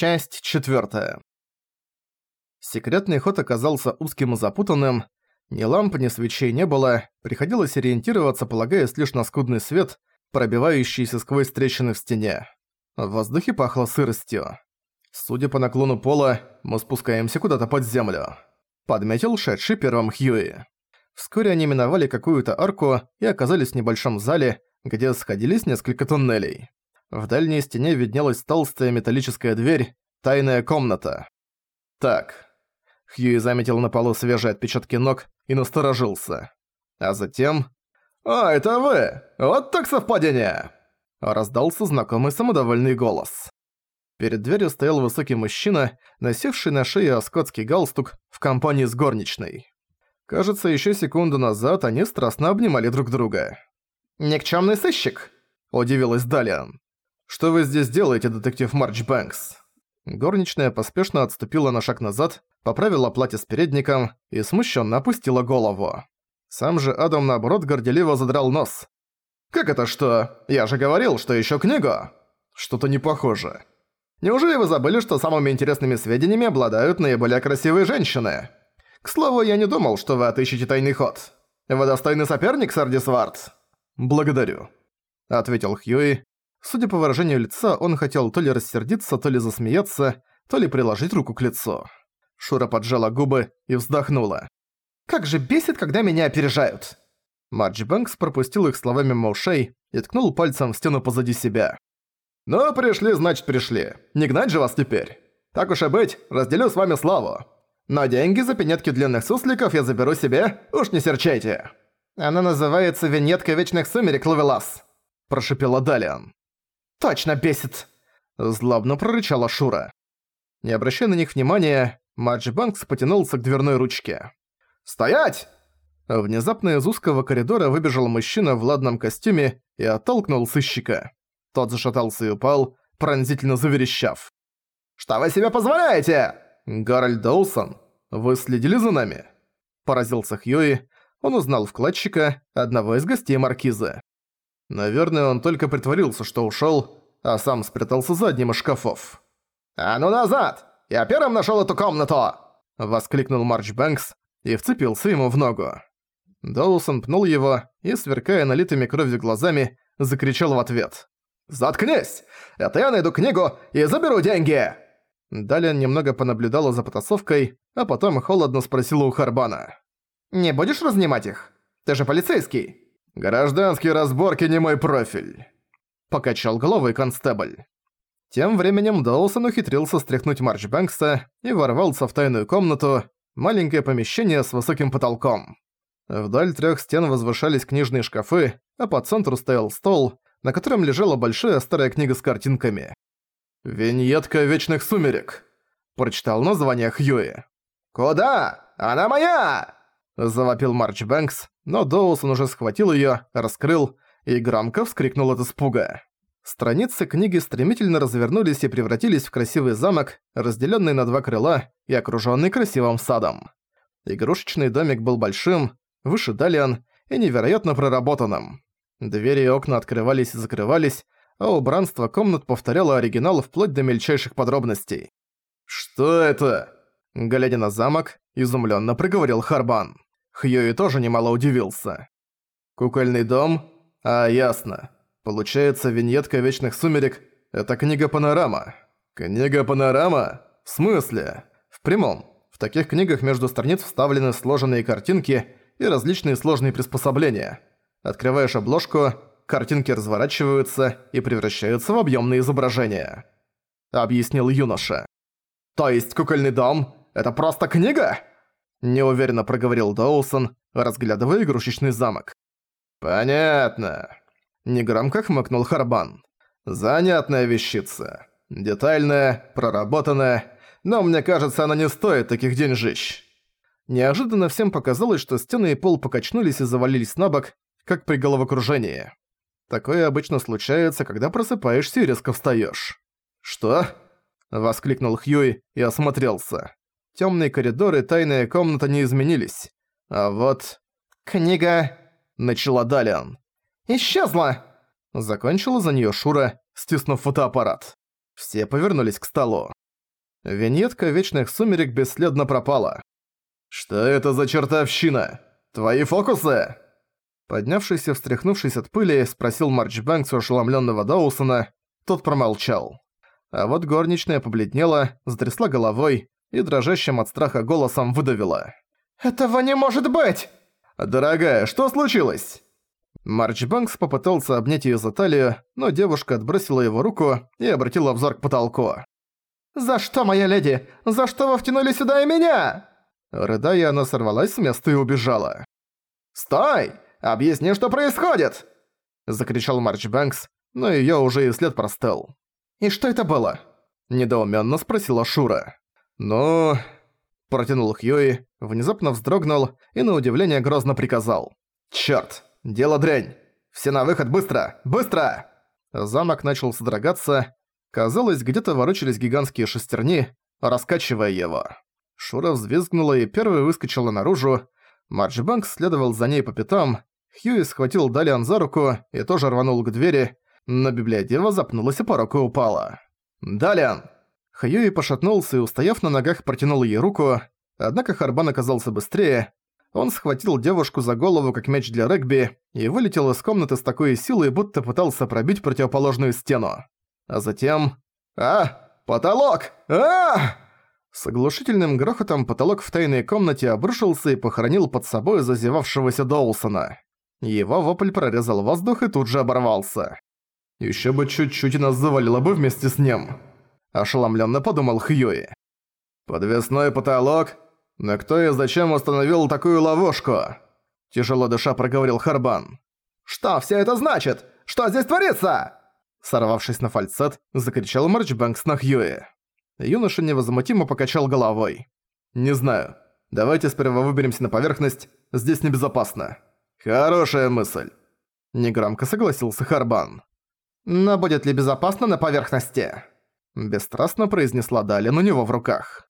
Часть четвертая. Секретный ход оказался узким и запутанным. Ни ламп, ни свечей не было, приходилось ориентироваться, полагаясь лишь на скудный свет, пробивающийся сквозь трещины в стене. В воздухе пахло сыростью. Судя по наклону пола, мы спускаемся куда-то под землю. Подметил шедший первым Хьюи. Вскоре они миновали какую-то арку и оказались в небольшом зале, где сходились несколько туннелей. В дальней стене виднелась толстая металлическая дверь, тайная комната. Так. Хьюи заметил на полу свежие отпечатки ног и насторожился. А затем... «А, это вы! Вот так совпадение!» Раздался знакомый самодовольный голос. Перед дверью стоял высокий мужчина, носивший на шее оскотский галстук в компании с горничной. Кажется, еще секунду назад они страстно обнимали друг друга. «Никчёмный сыщик!» – удивилась Далиан. «Что вы здесь делаете, детектив Марч Бэнкс?» Горничная поспешно отступила на шаг назад, поправила платье с передником и смущенно опустила голову. Сам же Адам, наоборот, горделиво задрал нос. «Как это что? Я же говорил, что еще книгу!» «Что-то не похоже». «Неужели вы забыли, что самыми интересными сведениями обладают наиболее красивые женщины?» «К слову, я не думал, что вы отыщете тайный ход. Вы достойный соперник, Сардисвард?» «Благодарю», — ответил Хьюи. Судя по выражению лица, он хотел то ли рассердиться, то ли засмеяться, то ли приложить руку к лицу. Шура поджала губы и вздохнула. «Как же бесит, когда меня опережают!» Мадж Бэнкс пропустил их словами мимо ушей и ткнул пальцем в стену позади себя. «Ну, пришли, значит, пришли. Не гнать же вас теперь. Так уж и быть, разделю с вами славу. Но деньги за пинетки длинных сусликов я заберу себе, уж не серчайте». «Она называется «Винетка Вечных Сумерек Ловелас», – прошипела Далиан. «Точно бесит!» – злобно прорычала Шура. Не обращая на них внимания, Маджи Банкс потянулся к дверной ручке. «Стоять!» Внезапно из узкого коридора выбежал мужчина в ладном костюме и оттолкнул сыщика. Тот зашатался и упал, пронзительно заверещав. «Что вы себе позволяете?» «Гарольд Доусон, вы следили за нами?» Поразился Хьюи. Он узнал вкладчика, одного из гостей Маркизы. Наверное, он только притворился, что ушёл, а сам спрятался за одним из шкафов. «А ну назад! Я первым нашёл эту комнату!» Воскликнул Марч Бэнкс и вцепился ему в ногу. Доусон пнул его и, сверкая налитыми кровью глазами, закричал в ответ. «Заткнись! Это я найду книгу и заберу деньги!» Далее немного понаблюдала за потасовкой, а потом холодно спросила у Харбана. «Не будешь разнимать их? Ты же полицейский!» «Гражданские разборки не мой профиль», — покачал головой констебль. Тем временем Доусон ухитрился стряхнуть Марч Бэнкса и ворвался в тайную комнату, маленькое помещение с высоким потолком. Вдоль трех стен возвышались книжные шкафы, а по центру стоял стол, на котором лежала большая старая книга с картинками. «Виньетка Вечных Сумерек», — прочитал название Хьюи. «Куда? Она моя!» — завопил Марч Бэнкс, но Доусон уже схватил её, раскрыл и громко вскрикнул от испуга. Страницы книги стремительно развернулись и превратились в красивый замок, разделённый на два крыла и окружённый красивым садом. Игрушечный домик был большим, выше Далиан и невероятно проработанным. Двери и окна открывались и закрывались, а убранство комнат повторяло оригинал вплоть до мельчайших подробностей. «Что это?» Глядя на замок, изумлённо проговорил Харбан. Хьюи тоже немало удивился. «Кукольный дом? А, ясно. Получается, виньетка Вечных Сумерек — это книга-панорама. Книга-панорама? В смысле? В прямом. В таких книгах между страниц вставлены сложенные картинки и различные сложные приспособления. Открываешь обложку, картинки разворачиваются и превращаются в объемные изображения», — объяснил юноша. «То есть кукольный дом — это просто книга?» Неуверенно проговорил Доусон, разглядывая игрушечный замок. «Понятно». Негромко хмыкнул Харбан. «Занятная вещица. Детальная, проработанная, но мне кажется, она не стоит таких деньжищ». Неожиданно всем показалось, что стены и пол покачнулись и завалились на бок, как при головокружении. Такое обычно случается, когда просыпаешься и резко встаёшь. «Что?» – воскликнул Хьюи и осмотрелся. Темные коридоры, тайная комната не изменились. А вот... «Книга...» — начала Далиан. «Исчезла!» Закончила за нее Шура, стиснув фотоаппарат. Все повернулись к столу. Виньетка Вечных Сумерек бесследно пропала. «Что это за чертовщина? Твои фокусы?» Поднявшийся, встряхнувшись от пыли, спросил Марч Бэнкс у ошеломлённого Доусона. Тот промолчал. А вот горничная побледнела, затрясла головой и дрожащим от страха голосом выдавила. «Этого не может быть!» «Дорогая, что случилось?» Марч Бэнкс попытался обнять её за талию, но девушка отбросила его руку и обратила взор к потолку. «За что, моя леди? За что вы втянули сюда и меня?» Рыдая, она сорвалась с места и убежала. «Стой! Объясни, что происходит!» Закричал Марч Бэнкс, но её уже и след простыл. «И что это было?» Недоуменно спросила Шура. «Ну...» Протянул Хьюи, внезапно вздрогнул и на удивление грозно приказал. «Чёрт! Дело дрянь! Все на выход, быстро! Быстро!» Замок начал содрогаться. Казалось, где-то ворочались гигантские шестерни, раскачивая его. Шура взвизгнула и первой выскочила наружу. Марджбанк следовал за ней по пятам. Хьюи схватил Далиан за руку и тоже рванул к двери, но библиодева запнулась и порог и упала. «Далиан!» Хьюи пошатнулся и, устояв на ногах, протянул ей руку, однако Харбан оказался быстрее. Он схватил девушку за голову, как мяч для регби, и вылетел из комнаты с такой силой, будто пытался пробить противоположную стену. А затем... «А! Потолок! а С оглушительным грохотом потолок в тайной комнате обрушился и похоронил под собой зазевавшегося Доусона. Его вопль прорезал воздух и тут же оборвался. «Ещё бы чуть-чуть и нас завалило бы вместе с ним», – ошеломлённо подумал Хьюи. «Подвесной потолок? Но кто и зачем установил такую ловушку?» Тяжело дыша проговорил Харбан. «Что все это значит? Что здесь творится?» Сорвавшись на фальцет, закричал Марчбэнкс на Хьюи. Юноша невозмутимо покачал головой. «Не знаю. Давайте сперва выберемся на поверхность. Здесь небезопасно». «Хорошая мысль», – негромко согласился Харбан. «Но будет ли безопасно на поверхности?» Бесстрастно произнесла Далин у него в руках.